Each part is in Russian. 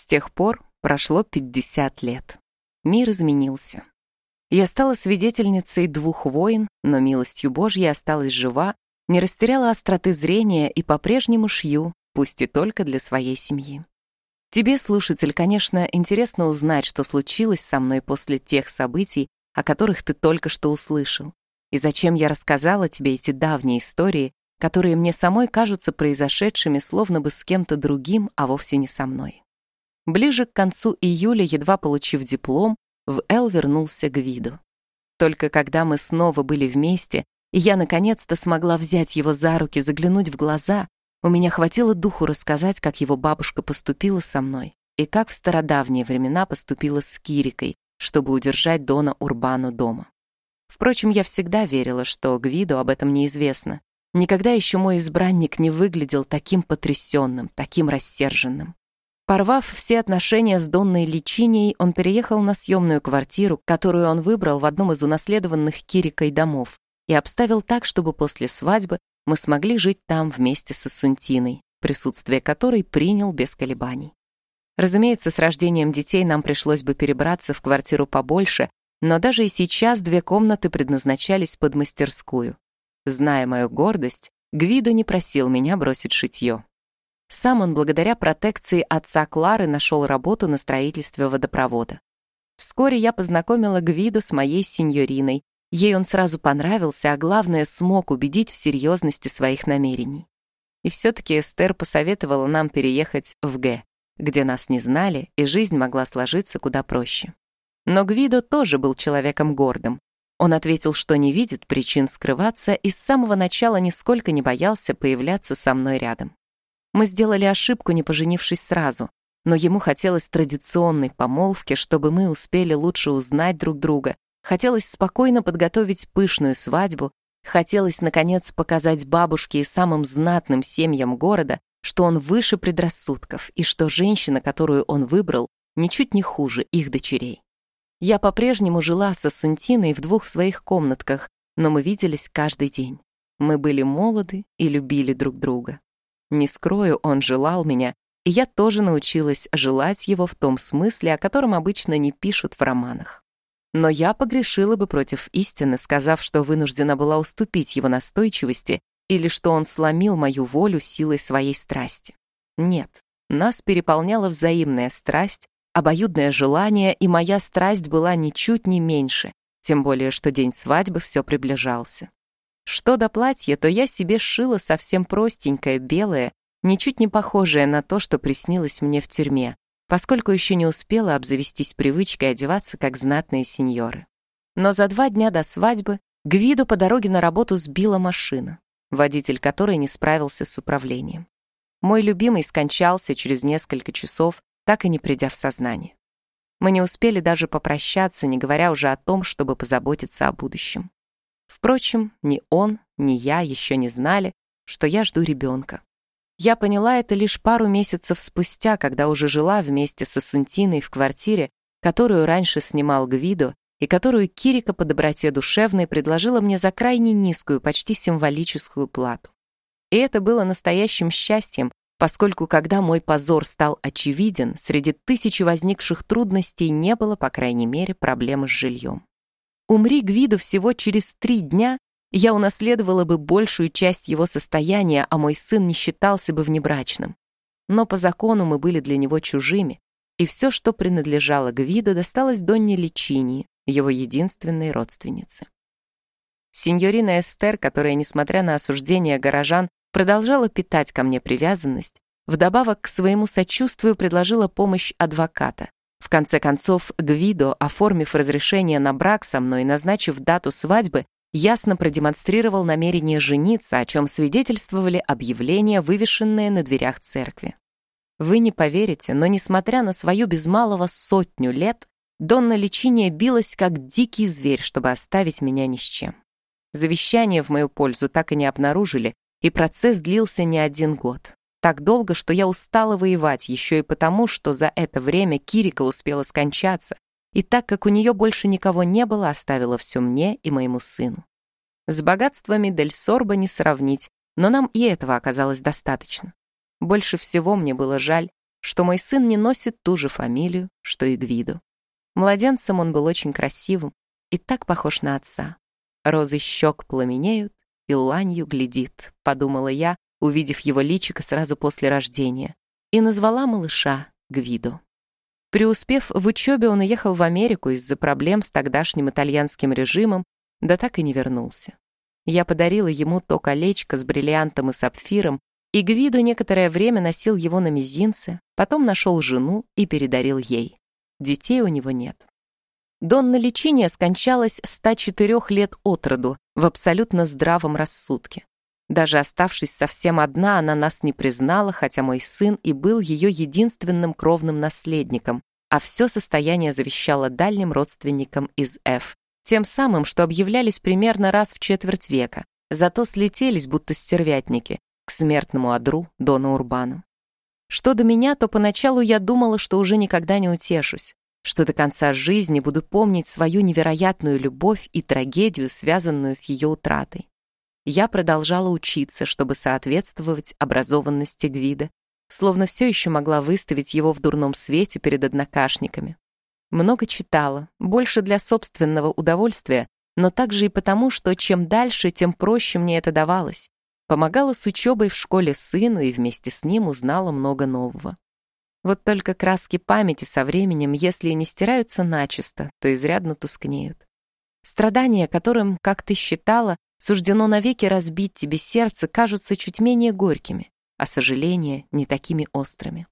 С тех пор прошло 50 лет. Мир изменился. Я стала свидетельницей двух войн, но милостью Божьей осталась жива, не растеряла остроты зрения и по-прежнему шью, пусть и только для своей семьи. Тебе, слушатель, конечно, интересно узнать, что случилось со мной после тех событий, о которых ты только что услышал, и зачем я рассказала тебе эти давние истории, которые мне самой кажутся произошедшими словно бы с кем-то другим, а вовсе не со мной. Ближе к концу июля, едва получив диплом, в Эл вернулся Гвиду. Только когда мы снова были вместе, и я наконец-то смогла взять его за руки, заглянуть в глаза, у меня хватило духу рассказать, как его бабушка поступила со мной и как в стародавние времена поступила с Кирикой, чтобы удержать Дона Урбану дома. Впрочем, я всегда верила, что Гвиду об этом неизвестно. Никогда еще мой избранник не выглядел таким потрясенным, таким рассерженным. Порвав все отношения с Донной Личинией, он переехал на съемную квартиру, которую он выбрал в одном из унаследованных Кирикой домов, и обставил так, чтобы после свадьбы мы смогли жить там вместе с Сунтиной, присутствие которой принял без колебаний. Разумеется, с рождением детей нам пришлось бы перебраться в квартиру побольше, но даже и сейчас две комнаты предназначались под мастерскую. Зная мою гордость, Гвидо не просил меня бросить шитье. Сам он благодаря протекции отца Клары нашел работу на строительстве водопровода. Вскоре я познакомила Гвиду с моей сеньориной. Ей он сразу понравился, а главное, смог убедить в серьезности своих намерений. И все-таки Эстер посоветовала нам переехать в Г, где нас не знали, и жизнь могла сложиться куда проще. Но Гвидо тоже был человеком гордым. Он ответил, что не видит причин скрываться и с самого начала нисколько не боялся появляться со мной рядом. Мы сделали ошибку, не поженившись сразу, но ему хотелось традиционной помолвки, чтобы мы успели лучше узнать друг друга, хотелось спокойно подготовить пышную свадьбу, хотелось, наконец, показать бабушке и самым знатным семьям города, что он выше предрассудков и что женщина, которую он выбрал, ничуть не хуже их дочерей. Я по-прежнему жила со Сунтиной в двух своих комнатках, но мы виделись каждый день. Мы были молоды и любили друг друга. Не скрою, он желал меня, и я тоже научилась желать его в том смысле, о котором обычно не пишут в романах. Но я погрешила бы против истины, сказав, что вынуждена была уступить его настойчивости или что он сломил мою волю силой своей страсти. Нет, нас переполняла взаимная страсть, обоюдное желание, и моя страсть была ничуть не меньше, тем более что день свадьбы все приближался. Что до платья, то я себе сшила совсем простенькое, белое, ничуть не похожее на то, что приснилось мне в тюрьме, поскольку еще не успела обзавестись привычкой одеваться как знатные сеньоры. Но за два дня до свадьбы Гвиду по дороге на работу сбила машина, водитель которой не справился с управлением. Мой любимый скончался через несколько часов, так и не придя в сознание. Мы не успели даже попрощаться, не говоря уже о том, чтобы позаботиться о будущем. Впрочем, ни он, ни я еще не знали, что я жду ребенка. Я поняла это лишь пару месяцев спустя, когда уже жила вместе со Сунтиной в квартире, которую раньше снимал Гвидо и которую Кирика по доброте душевной предложила мне за крайне низкую, почти символическую плату. И это было настоящим счастьем, поскольку когда мой позор стал очевиден, среди тысячи возникших трудностей не было, по крайней мере, проблемы с жильем. Умри Гвиду всего через три дня, я унаследовала бы большую часть его состояния, а мой сын не считался бы внебрачным. Но по закону мы были для него чужими, и все, что принадлежало Гвиду, досталось Донне Личини, его единственной родственнице. Синьорина Эстер, которая, несмотря на осуждение горожан, продолжала питать ко мне привязанность, вдобавок к своему сочувствию предложила помощь адвоката. В конце концов, Гвидо, оформив разрешение на брак со мной и назначив дату свадьбы, ясно продемонстрировал намерение жениться, о чем свидетельствовали объявления, вывешенные на дверях церкви. Вы не поверите, но несмотря на свою без малого сотню лет, Донна Личиния билась как дикий зверь, чтобы оставить меня ни с чем. Завещание в мою пользу так и не обнаружили, и процесс длился не один год. Так долго, что я устала воевать, еще и потому, что за это время Кирика успела скончаться, и так как у нее больше никого не было, оставила все мне и моему сыну. С богатствами Дель Сорба не сравнить, но нам и этого оказалось достаточно. Больше всего мне было жаль что мой сын не носит ту же фамилию, что и Гвиду. Младенцем он был очень красивым и так похож на отца. Розы щек пламенеют, и ланью глядит, подумала я, увидев его личико сразу после рождения, и назвала малыша Гвиду. Преуспев в учебе, он уехал в Америку из-за проблем с тогдашним итальянским режимом, да так и не вернулся. Я подарила ему то колечко с бриллиантом и сапфиром, и Гвиду некоторое время носил его на мизинце, потом нашел жену и передарил ей. Детей у него нет. Донна Личиния скончалась 104 лет от роду, в абсолютно здравом рассудке. Даже оставшись совсем одна, она нас не признала, хотя мой сын и был ее единственным кровным наследником, а все состояние завещала дальним родственникам из F, тем самым, что объявлялись примерно раз в четверть века, зато слетелись, будто стервятники, к смертному одру Дона Урбану. Что до меня, то поначалу я думала, что уже никогда не утешусь, что до конца жизни буду помнить свою невероятную любовь и трагедию, связанную с ее утратой. Я продолжала учиться, чтобы соответствовать образованности Гвида, словно все еще могла выставить его в дурном свете перед однокашниками. Много читала, больше для собственного удовольствия, но также и потому, что чем дальше, тем проще мне это давалось. Помогала с учебой в школе сыну и вместе с ним узнала много нового. Вот только краски памяти со временем, если и не стираются начисто, то изрядно тускнеют. Страдания, которым, как ты считала, суждено навеки разбить тебе сердце, кажутся чуть менее горькими, а сожаления не такими острыми.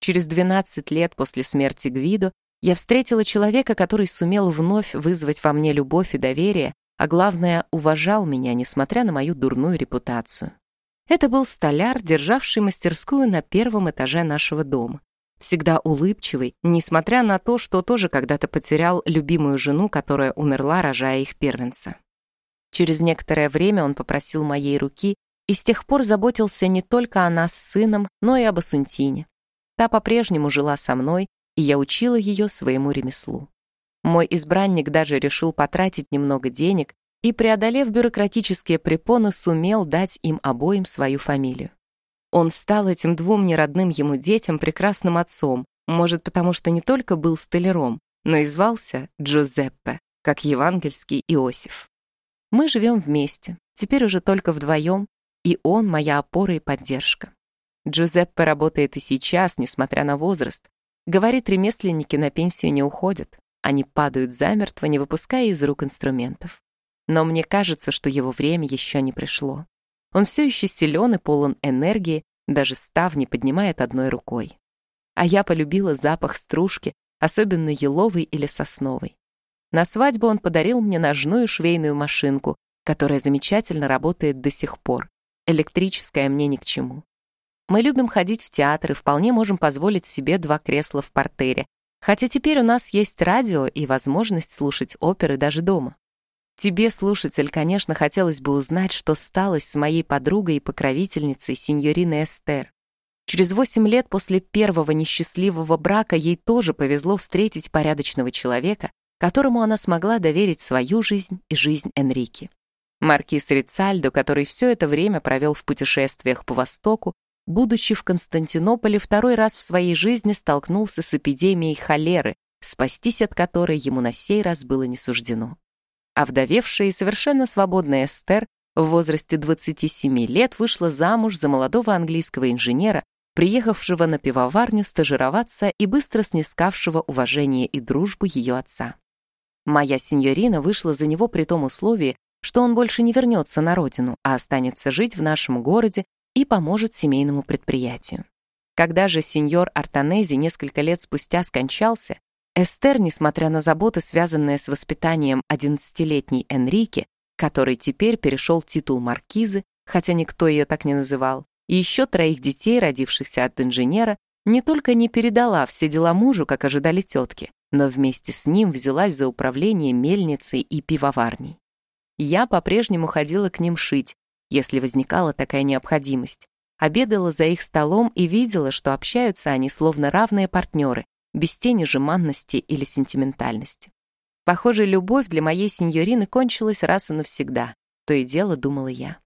Через 12 лет после смерти Гвидо я встретила человека, который сумел вновь вызвать во мне любовь и доверие, а главное, уважал меня, несмотря на мою дурную репутацию. Это был столяр, державший мастерскую на первом этаже нашего дома. Всегда улыбчивый, несмотря на то, что тоже когда-то потерял любимую жену, которая умерла, рожая их первенца. Через некоторое время он попросил моей руки и с тех пор заботился не только о нас с сыном, но и об Асунтине. Та по-прежнему жила со мной, и я учила ее своему ремеслу. Мой избранник даже решил потратить немного денег и, преодолев бюрократические препоны, сумел дать им обоим свою фамилию. Он стал этим двум неродным ему детям прекрасным отцом, может, потому что не только был столяром, но и звался Джузеппе, как евангельский Иосиф. Мы живем вместе, теперь уже только вдвоем, и он моя опора и поддержка. Джузеппе работает и сейчас, несмотря на возраст. Говорит, ремесленники на пенсию не уходят. Они падают замертво, не выпуская из рук инструментов но мне кажется, что его время еще не пришло. Он все еще силен и полон энергии, даже ставни поднимает одной рукой. А я полюбила запах стружки, особенно еловой или сосновой. На свадьбу он подарил мне ножную швейную машинку, которая замечательно работает до сих пор. Электрическая мне ни к чему. Мы любим ходить в театр и вполне можем позволить себе два кресла в портере, хотя теперь у нас есть радио и возможность слушать оперы даже дома. Тебе, слушатель, конечно, хотелось бы узнать, что стало с моей подругой и покровительницей, сеньориной Эстер. Через восемь лет после первого несчастливого брака ей тоже повезло встретить порядочного человека, которому она смогла доверить свою жизнь и жизнь Энрике. Маркиз Рицальдо, который все это время провел в путешествиях по Востоку, будучи в Константинополе, второй раз в своей жизни столкнулся с эпидемией холеры, спастись от которой ему на сей раз было не суждено. Овдовевшая и совершенно свободная Эстер в возрасте 27 лет вышла замуж за молодого английского инженера, приехавшего на пивоварню стажироваться и быстро снискавшего уважение и дружбу ее отца. Моя сеньорина вышла за него при том условии, что он больше не вернется на родину, а останется жить в нашем городе и поможет семейному предприятию. Когда же сеньор Артанези несколько лет спустя скончался, Эстер, несмотря на заботы, связанные с воспитанием 11-летней Энрике, который теперь перешел титул маркизы, хотя никто ее так не называл, и еще троих детей, родившихся от инженера, не только не передала все дела мужу, как ожидали тетки, но вместе с ним взялась за управление мельницей и пивоварней. Я по-прежнему ходила к ним шить, если возникала такая необходимость, обедала за их столом и видела, что общаются они словно равные партнеры, без тени жеманности или сентиментальности. Похоже, любовь для моей сеньорины кончилась раз и навсегда, то и дело думала я.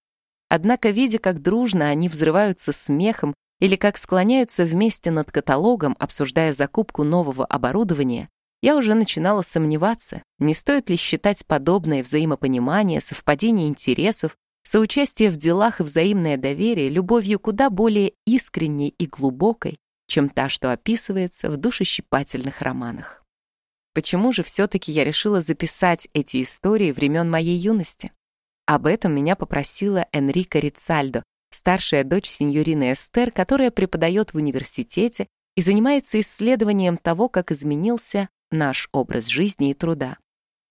Однако, видя, как дружно они взрываются смехом, или как склоняются вместе над каталогом, обсуждая закупку нового оборудования, я уже начинала сомневаться, не стоит ли считать подобное взаимопонимание, совпадение интересов, соучастие в делах и взаимное доверие любовью куда более искренней и глубокой, чем та, что описывается в душещипательных романах. Почему же все-таки я решила записать эти истории времен моей юности? Об этом меня попросила Энрика Рицальдо, старшая дочь сеньорины Эстер, которая преподает в университете и занимается исследованием того, как изменился наш образ жизни и труда.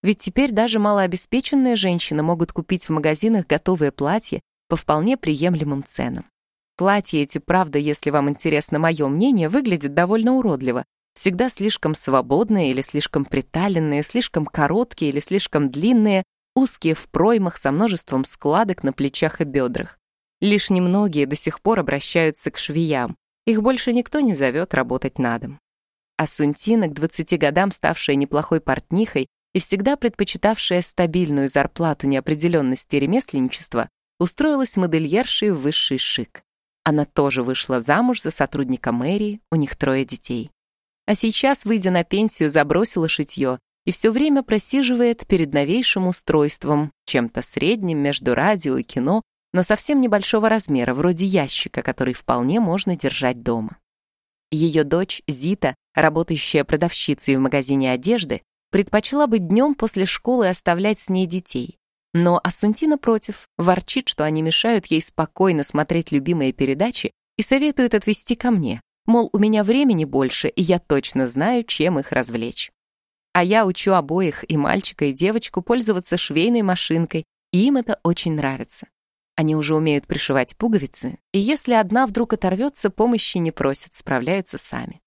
Ведь теперь даже малообеспеченные женщины могут купить в магазинах готовые платья по вполне приемлемым ценам. Платья эти, правда, если вам интересно мое мнение, выглядят довольно уродливо. Всегда слишком свободные или слишком приталенные, слишком короткие или слишком длинные, узкие в проймах со множеством складок на плечах и бедрах. Лишь немногие до сих пор обращаются к швеям. Их больше никто не зовет работать на дом. А Сунтина, к 20 годам ставшая неплохой портнихой и всегда предпочитавшая стабильную зарплату неопределенности ремесленничества, устроилась модельершей в высший шик. Она тоже вышла замуж за сотрудника мэрии, у них трое детей. А сейчас, выйдя на пенсию, забросила шитье и все время просиживает перед новейшим устройством, чем-то средним между радио и кино, но совсем небольшого размера, вроде ящика, который вполне можно держать дома. Ее дочь Зита, работающая продавщицей в магазине одежды, предпочла бы днем после школы оставлять с ней детей. Но Асунтина против, ворчит, что они мешают ей спокойно смотреть любимые передачи и советует отвезти ко мне, мол, у меня времени больше, и я точно знаю, чем их развлечь. А я учу обоих, и мальчика, и девочку, пользоваться швейной машинкой, и им это очень нравится. Они уже умеют пришивать пуговицы, и если одна вдруг оторвется, помощи не просят, справляются сами.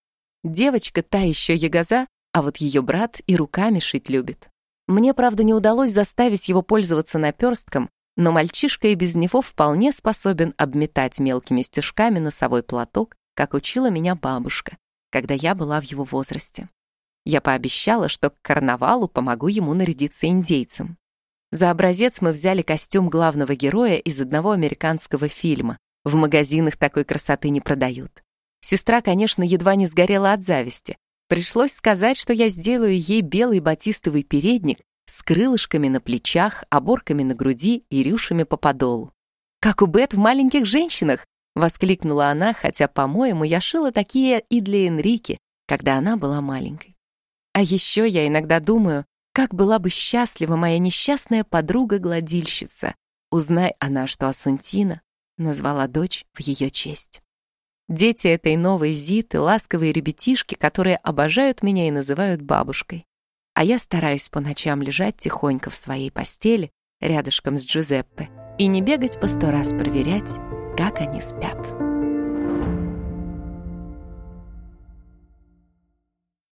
Девочка та еще ягоза, а вот ее брат и руками шить любит. Мне, правда, не удалось заставить его пользоваться наперстком, но мальчишка и без него вполне способен обметать мелкими стежками носовой платок, как учила меня бабушка, когда я была в его возрасте. Я пообещала, что к карнавалу помогу ему нарядиться индейцем. За образец мы взяли костюм главного героя из одного американского фильма. В магазинах такой красоты не продают. Сестра, конечно, едва не сгорела от зависти. Пришлось сказать, что я сделаю ей белый батистовый передник с крылышками на плечах, оборками на груди и рюшами по подолу. «Как у Бет в «Маленьких женщинах», — воскликнула она, хотя, по-моему, я шила такие и для Энрики, когда она была маленькой. А еще я иногда думаю, как была бы счастлива моя несчастная подруга-гладильщица, узнай она, что Асунтина назвала дочь в ее честь. Дети этой новой Зиты — ласковые ребятишки, которые обожают меня и называют бабушкой. А я стараюсь по ночам лежать тихонько в своей постели рядышком с Джузеппе и не бегать по сто раз проверять, как они спят.